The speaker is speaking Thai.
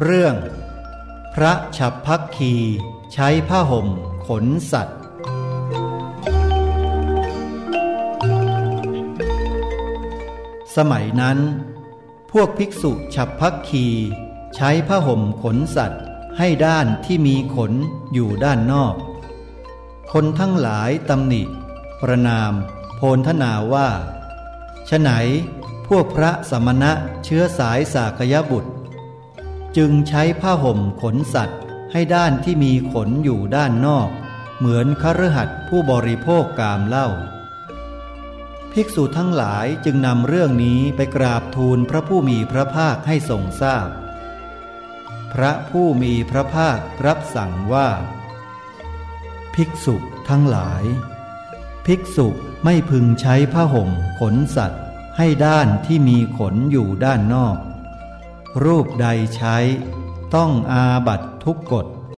เรื่อง พระฉับพักคีใช้ผ้าห่มขนสัตว์ สมัยนั้น พวกภิกษุฉับพักคีใช้ผ้าห่มขนสัตว์ให้ด้านที่มีขนอยู่ด้านนอก คนทั้งหลายตำหนิ ประนาม โพนทนาว่าฉไหนพวกพระสมณะเชื้อสายสากยบุตร จึงใช้ผ้าห่มขนสัตว์ ให้ด้านที่มีขนอยู่ด้านนอก เหมือนคฤหัสถ์ผู้บริโภคกามเล่าภิกษุทั้งหลายจึงนำเรื่องนี้ไปกราบทูลพระผู้มีพระภาคให้ทรงทราบพพระผู้มีพระภาครับสั่งว่า ภิกษุทั้งหลาย ภิกษุไม่พึงใช้ผ้าห่มขนสัตว์ ให้ด้านที่มีขนอยู่ด้านนอก รูปใดใช้ ต้องอาบัตทุกกฎ